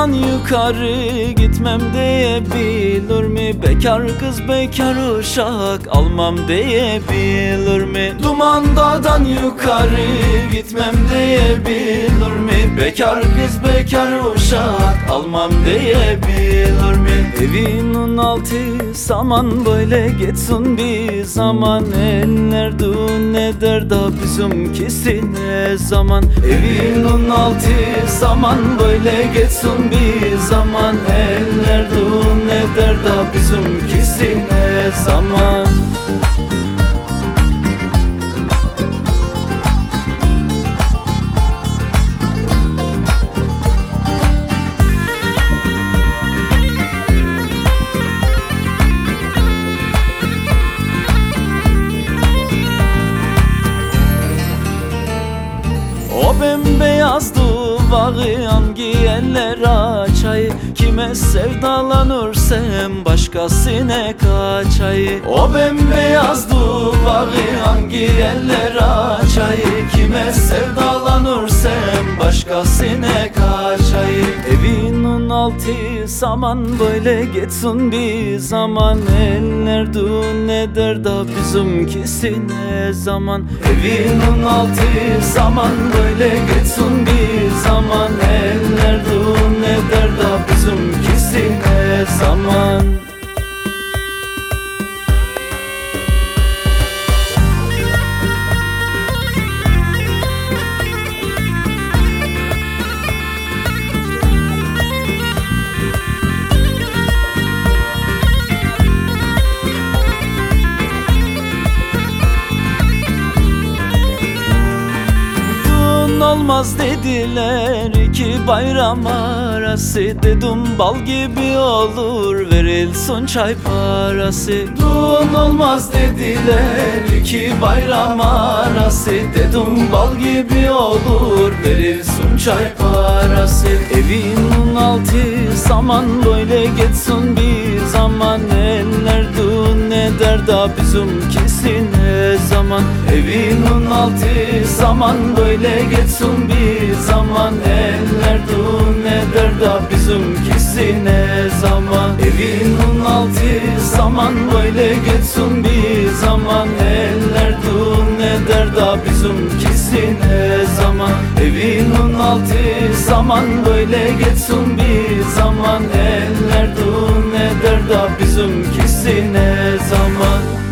yoldan yukarı gitmem diye bilir Bekar kız bekar uşak almam diyebilir mi? Duman dağdan yukarı gitmem diyebilir mi? Bekar kız bekar uşak almam diyebilir mi? Evinin altı saman böyle geçsin bir zaman Eller dün eder da bizimkisi ne zaman Evinin altı saman böyle geçsin bir zaman Eller dün eder da bizimkisi ne zaman. Bembeyaz duvarı hangi eller açay Kime sevdalanırsam başkasına kaçay O bembeyaz duvarı hangi eller açay Kime sevdalanırsam başkasına kaçay Evinin altı saman böyle geçsin bir zaman. Eller dün eder da bizimkisi ne zaman? Evinin altı zaman böyle geçsin bizimkisi olmaz dediler. İki bayram arası Dedim bal gibi olur. Verilsin çay parası. Düğün olmaz dediler. İki bayram arası Dedim bal gibi olur. Verilsin çay parası. Evinin altı saman böyle geçsin. Bir zaman Eller düğün eder da bizimkisi ne zaman. Evinin altı zaman böyle geçsin bir zaman. Eller düğün eder da bizimkisi ne zaman? Evinin altı zaman böyle geçsin bir zaman. Eller düğün eder da bizimkisi ne zaman? Evinin altı zaman böyle geçsin bir zaman. Eller düğün eder da bizimkisi ne zaman